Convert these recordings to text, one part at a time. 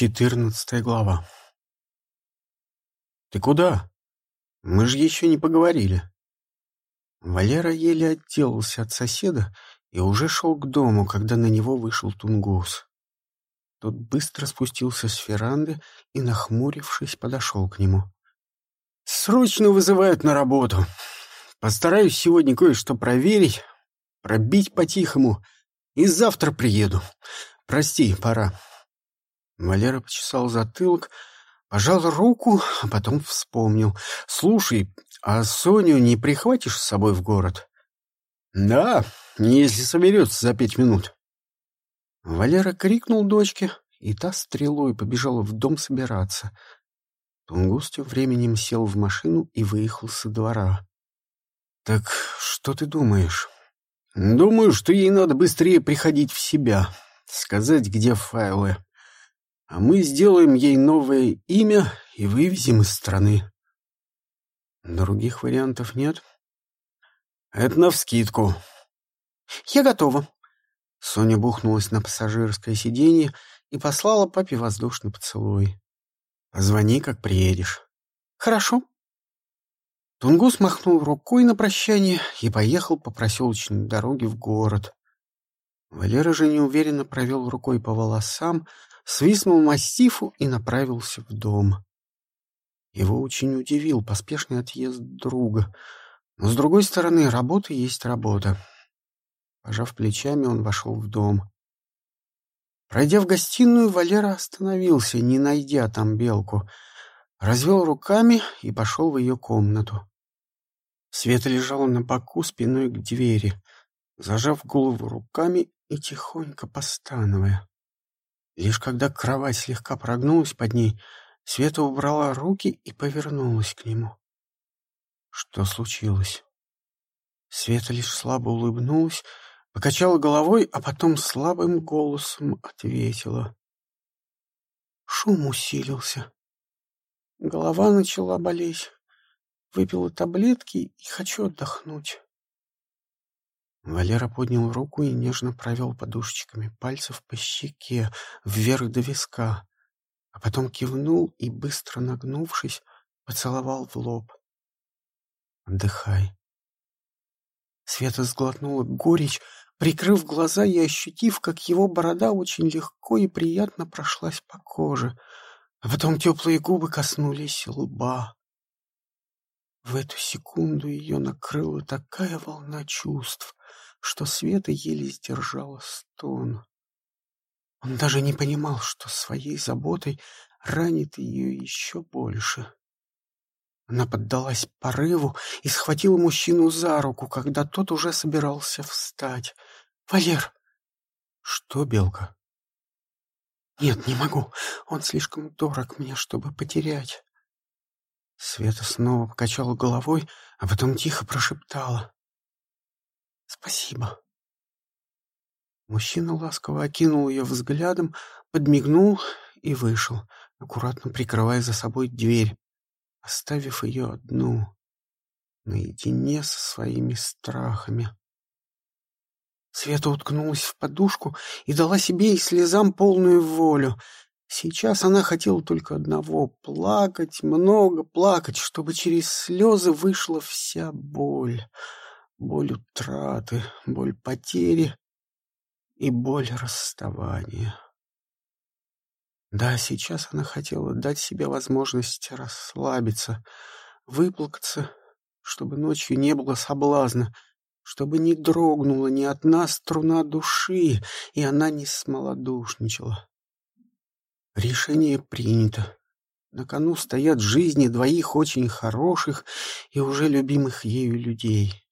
Четырнадцатая глава. «Ты куда? Мы же еще не поговорили». Валера еле отделался от соседа и уже шел к дому, когда на него вышел Тунгус. Тот быстро спустился с веранды и, нахмурившись, подошел к нему. «Срочно вызывают на работу. Постараюсь сегодня кое-что проверить, пробить по-тихому, и завтра приеду. Прости, пора». Валера почесал затылок, пожал руку, а потом вспомнил. «Слушай, а Соню не прихватишь с собой в город?» «Да, если соберется за пять минут». Валера крикнул дочке, и та стрелой побежала в дом собираться. Тунгус тем временем сел в машину и выехал со двора. «Так что ты думаешь?» «Думаю, что ей надо быстрее приходить в себя, сказать, где файлы а мы сделаем ей новое имя и вывезем из страны. Других вариантов нет? Это навскидку. Я готова. Соня бухнулась на пассажирское сиденье и послала папе воздушный поцелуй. Позвони, как приедешь. Хорошо. Тунгус махнул рукой на прощание и поехал по проселочной дороге в город. Валера же неуверенно провел рукой по волосам, свистнул мастифу и направился в дом. Его очень удивил поспешный отъезд друга. Но, с другой стороны, работа есть работа. Пожав плечами, он вошел в дом. Пройдя в гостиную, Валера остановился, не найдя там белку. Развел руками и пошел в ее комнату. Света лежала на боку спиной к двери, зажав голову руками и тихонько постановая. Лишь когда кровать слегка прогнулась под ней, Света убрала руки и повернулась к нему. Что случилось? Света лишь слабо улыбнулась, покачала головой, а потом слабым голосом ответила. Шум усилился. Голова начала болеть. Выпила таблетки и хочу отдохнуть. Валера поднял руку и нежно провел подушечками пальцев по щеке, вверх до виска, а потом кивнул и, быстро нагнувшись, поцеловал в лоб. «Отдыхай». Света сглотнула горечь, прикрыв глаза и ощутив, как его борода очень легко и приятно прошлась по коже, а потом теплые губы коснулись лба. В эту секунду ее накрыла такая волна чувств, что Света еле сдержала стон. Он даже не понимал, что своей заботой ранит ее еще больше. Она поддалась порыву и схватила мужчину за руку, когда тот уже собирался встать. «Валер!» «Что, Белка?» «Нет, не могу. Он слишком дорог мне, чтобы потерять». Света снова покачала головой, а потом тихо прошептала. Спасибо. Мужчина ласково окинул ее взглядом, подмигнул и вышел, аккуратно прикрывая за собой дверь, оставив ее одну, наедине со своими страхами. Света уткнулась в подушку и дала себе и слезам полную волю. Сейчас она хотела только одного — плакать, много плакать, чтобы через слезы вышла вся боль боль утраты, боль потери и боль расставания. Да, сейчас она хотела дать себе возможность расслабиться, выплакаться, чтобы ночью не было соблазна, чтобы не дрогнула ни одна струна души, и она не смолодушничала. Решение принято. На кону стоят жизни двоих очень хороших и уже любимых ею людей.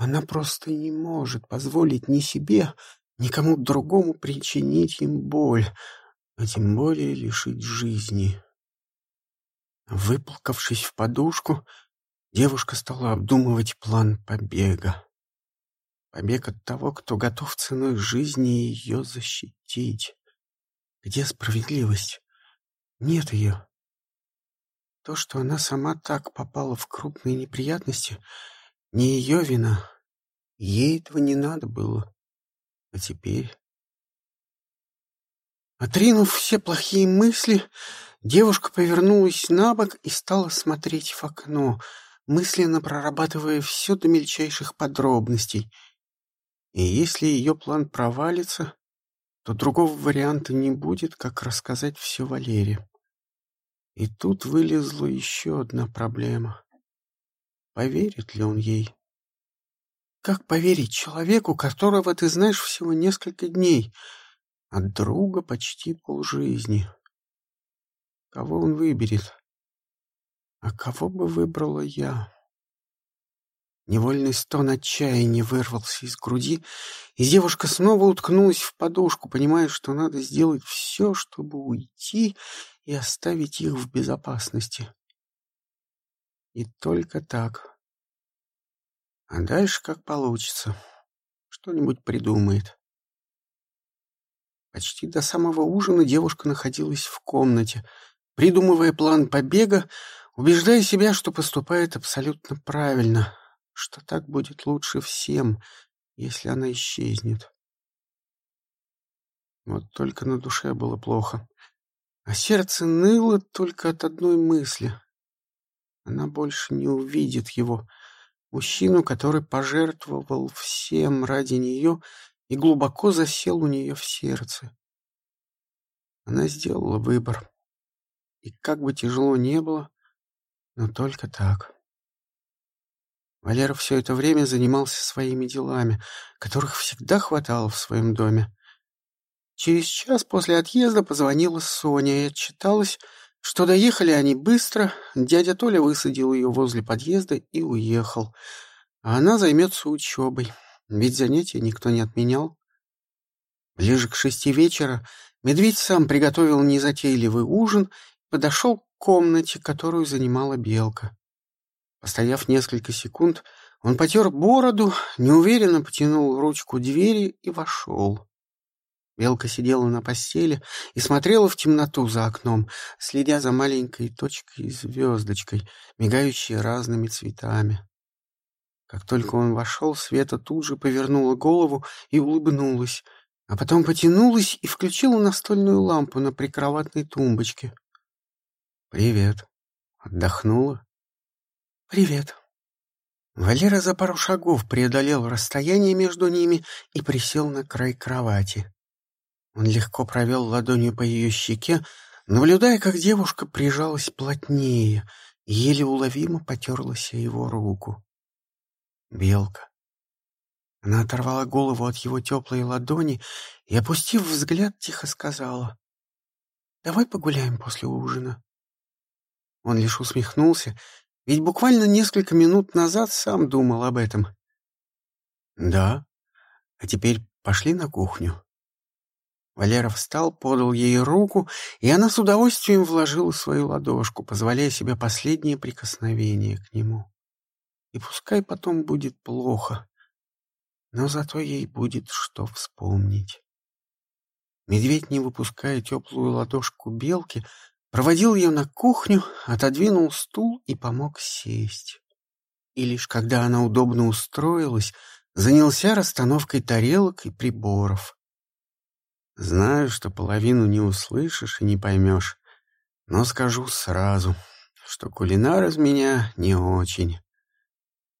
Она просто не может позволить ни себе, ни кому другому причинить им боль, а тем более лишить жизни. Выплакавшись в подушку, девушка стала обдумывать план побега. Побег от того, кто готов ценой жизни ее защитить. Где справедливость? Нет ее. То, что она сама так попала в крупные неприятности — не ее вина. Ей этого не надо было. А теперь... Отринув все плохие мысли, девушка повернулась на бок и стала смотреть в окно, мысленно прорабатывая все до мельчайших подробностей. И если ее план провалится, то другого варианта не будет, как рассказать все Валере. И тут вылезла еще одна проблема. Поверит ли он ей? Как поверить человеку, которого ты знаешь всего несколько дней, от друга почти полжизни? Кого он выберет? А кого бы выбрала я? Невольный стон отчаяния вырвался из груди, и девушка снова уткнулась в подушку, понимая, что надо сделать все, чтобы уйти и оставить их в безопасности. И только так. А дальше как получится. Что-нибудь придумает. Почти до самого ужина девушка находилась в комнате, придумывая план побега, убеждая себя, что поступает абсолютно правильно, что так будет лучше всем, если она исчезнет. Вот только на душе было плохо, а сердце ныло только от одной мысли. Она больше не увидит его, мужчину, который пожертвовал всем ради нее и глубоко засел у нее в сердце. Она сделала выбор. И как бы тяжело не было, но только так. Валера все это время занимался своими делами, которых всегда хватало в своем доме. Через час после отъезда позвонила Соня и отчиталась, что доехали они быстро, дядя Толя высадил ее возле подъезда и уехал, а она займется учебой, ведь занятия никто не отменял. Ближе к шести вечера медведь сам приготовил незатейливый ужин и подошел к комнате, которую занимала белка. Постояв несколько секунд, он потер бороду, неуверенно потянул ручку двери и вошел. Белка сидела на постели и смотрела в темноту за окном, следя за маленькой точкой и звездочкой, мигающей разными цветами. Как только он вошел, Света тут же повернула голову и улыбнулась, а потом потянулась и включила настольную лампу на прикроватной тумбочке. «Привет. Отдохнула?» «Привет». Валера за пару шагов преодолел расстояние между ними и присел на край кровати. Он легко провел ладонью по ее щеке, наблюдая, как девушка прижалась плотнее еле уловимо потерлась его руку. Белка. Она оторвала голову от его теплой ладони и, опустив взгляд, тихо сказала, «Давай погуляем после ужина». Он лишь усмехнулся, ведь буквально несколько минут назад сам думал об этом. «Да, а теперь пошли на кухню». Валера встал, подал ей руку, и она с удовольствием вложила свою ладошку, позволяя себе последнее прикосновение к нему. И пускай потом будет плохо, но зато ей будет что вспомнить. Медведь, не выпуская теплую ладошку белки, проводил ее на кухню, отодвинул стул и помог сесть. И лишь когда она удобно устроилась, занялся расстановкой тарелок и приборов. Знаю, что половину не услышишь и не поймешь, но скажу сразу, что кулинар из меня не очень.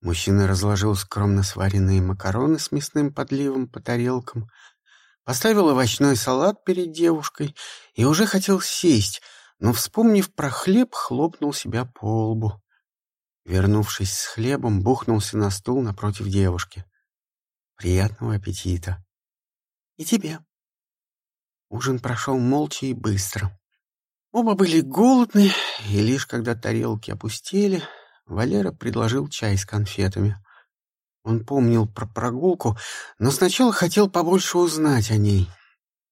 Мужчина разложил скромно сваренные макароны с мясным подливом по тарелкам, поставил овощной салат перед девушкой и уже хотел сесть, но, вспомнив про хлеб, хлопнул себя по лбу. Вернувшись с хлебом, бухнулся на стул напротив девушки. «Приятного аппетита!» «И тебе!» Ужин прошел молча и быстро. Оба были голодны, и лишь когда тарелки опустели, Валера предложил чай с конфетами. Он помнил про прогулку, но сначала хотел побольше узнать о ней.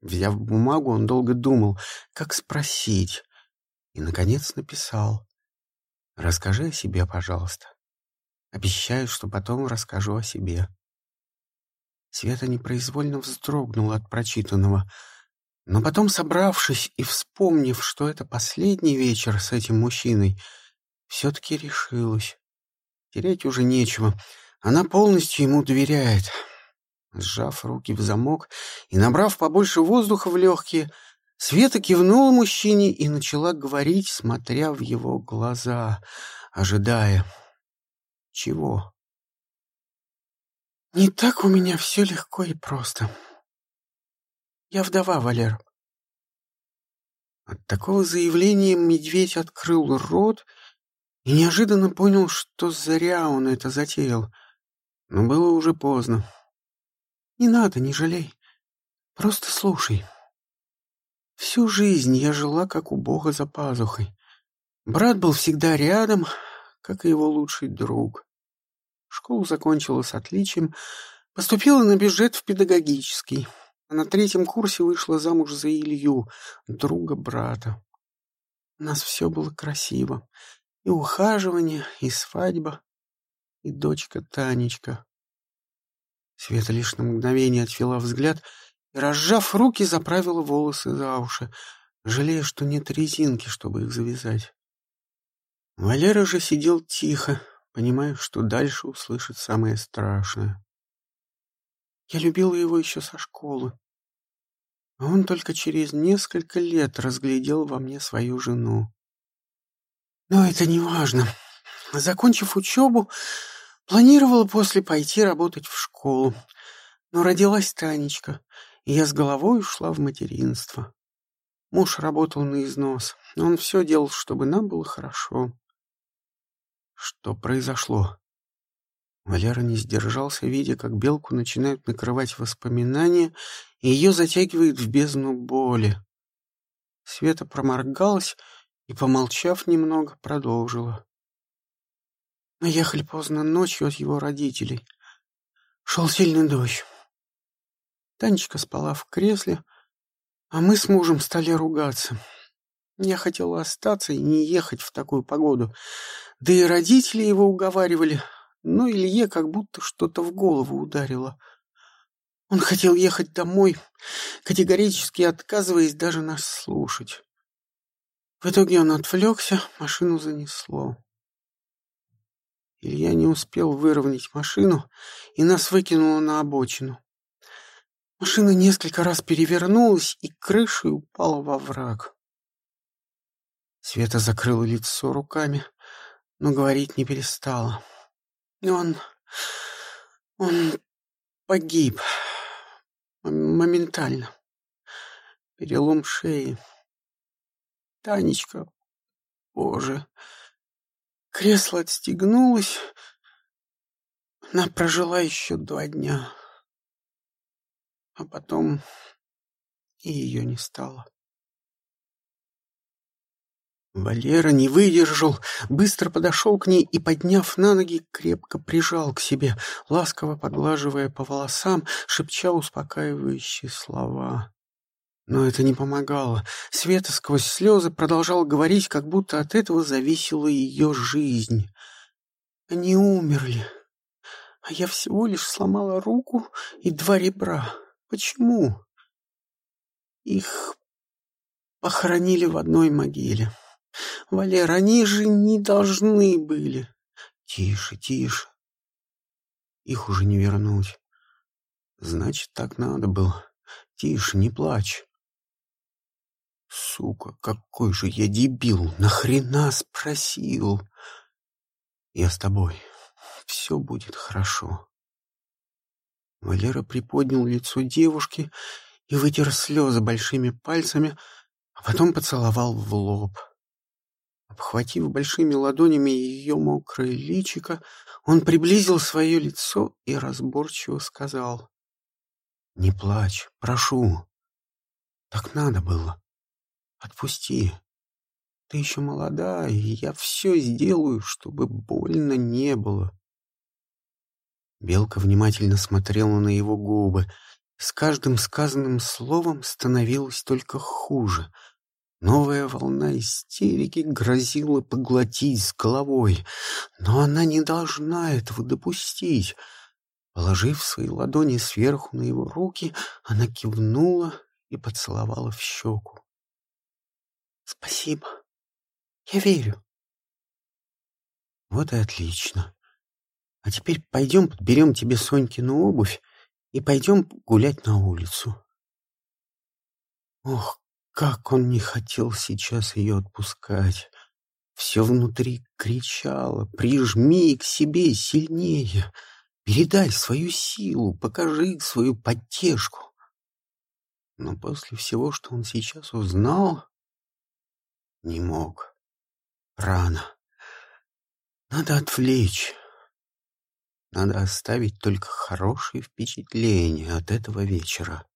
Взяв бумагу, он долго думал, как спросить, и, наконец, написал. «Расскажи о себе, пожалуйста. Обещаю, что потом расскажу о себе». Света непроизвольно вздрогнула от прочитанного — но потом, собравшись и вспомнив, что это последний вечер с этим мужчиной, все-таки решилась. Терять уже нечего. Она полностью ему доверяет. Сжав руки в замок и набрав побольше воздуха в легкие, Света кивнула мужчине и начала говорить, смотря в его глаза, ожидая. Чего? «Не так у меня все легко и просто. Я вдова, Валер». От такого заявления медведь открыл рот и неожиданно понял, что зря он это затеял. Но было уже поздно. «Не надо, не жалей. Просто слушай». Всю жизнь я жила, как у Бога за пазухой. Брат был всегда рядом, как и его лучший друг. Школу закончила с отличием, поступила на бюджет в педагогический, а на третьем курсе вышла замуж за Илью, друга брата. У нас все было красиво. И ухаживание, и свадьба, и дочка Танечка. Света лишь на мгновение отвела взгляд и, разжав руки, заправила волосы за уши, жалея, что нет резинки, чтобы их завязать. Валера же сидел тихо, понимая, что дальше услышит самое страшное. Я любила его еще со школы. А он только через несколько лет разглядел во мне свою жену. Но это не важно. Закончив учебу, планировала после пойти работать в школу. Но родилась Танечка, и я с головой ушла в материнство. Муж работал на износ, но он все делал, чтобы нам было хорошо. Что произошло? Валера не сдержался, видя, как белку начинают накрывать воспоминания, и ее затягивает в бездну боли. Света проморгалась и, помолчав немного, продолжила. Мы ехали поздно ночью от его родителей. Шел сильный дождь. Танечка спала в кресле, а мы с мужем стали ругаться. Я хотела остаться и не ехать в такую погоду. Да и родители его уговаривали, но Илье как будто что-то в голову ударило. Он хотел ехать домой, категорически отказываясь даже нас слушать. В итоге он отвлекся, машину занесло. Илья не успел выровнять машину, и нас выкинуло на обочину. Машина несколько раз перевернулась и крышей упала во враг. Света закрыла лицо руками, но говорить не перестала. Он... он погиб. Моментально. Перелом шеи. Танечка... Боже... Кресло отстегнулось. Она прожила еще два дня а потом и ее не стало. Валера не выдержал, быстро подошел к ней и, подняв на ноги, крепко прижал к себе, ласково поглаживая по волосам, шепча успокаивающие слова. Но это не помогало. Света сквозь слезы продолжал говорить, как будто от этого зависела ее жизнь. Они умерли, а я всего лишь сломала руку и два ребра. Почему? Их похоронили в одной могиле. Валер, они же не должны были. Тише, тише. Их уже не вернуть. Значит, так надо было. Тише, не плачь. Сука, какой же я дебил! Нахрена спросил? Я с тобой. Все будет хорошо. Валера приподнял лицо девушки и вытер слезы большими пальцами, а потом поцеловал в лоб. Обхватив большими ладонями ее мокрое личико, он приблизил свое лицо и разборчиво сказал. — Не плачь, прошу. Так надо было. Отпусти. Ты еще молода, и я все сделаю, чтобы больно не было. Белка внимательно смотрела на его губы. С каждым сказанным словом становилось только хуже. Новая волна истерики грозила поглотить с головой, но она не должна этого допустить. Положив свои ладони сверху на его руки, она кивнула и поцеловала в щеку. — Спасибо. Я верю. Вот и отлично. А теперь пойдем подберем тебе Сонькину обувь и пойдем гулять на улицу. Ох, как он не хотел сейчас ее отпускать. Все внутри кричало «Прижми к себе сильнее! Передай свою силу, покажи свою поддержку!» Но после всего, что он сейчас узнал, не мог. Рано. Надо отвлечь. Надо оставить только хорошие впечатления от этого вечера.